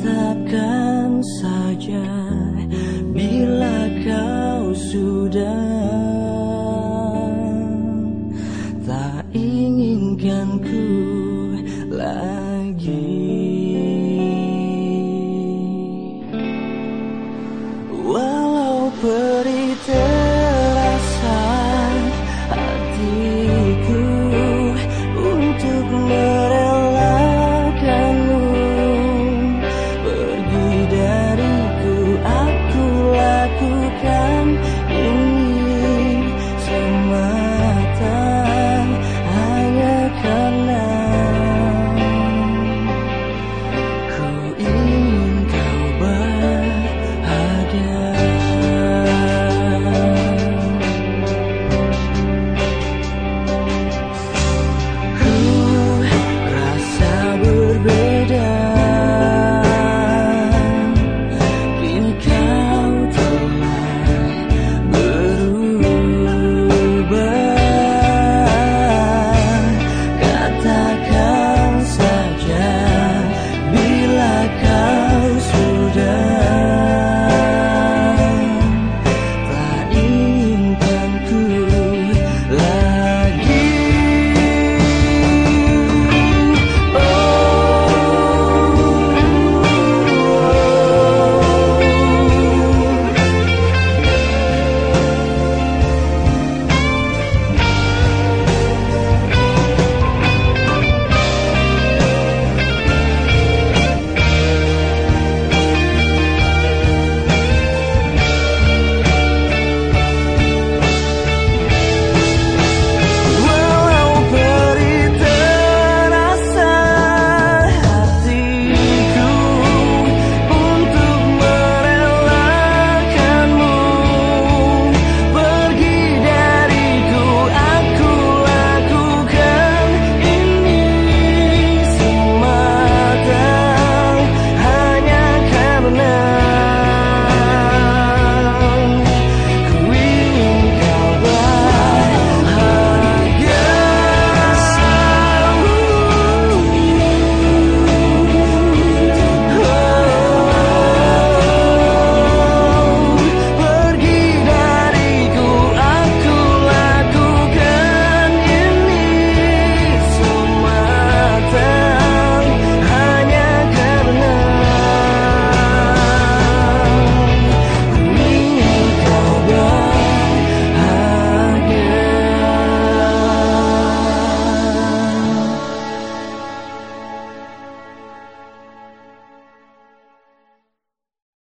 katakan saja bila kau sudah. Tak inginkan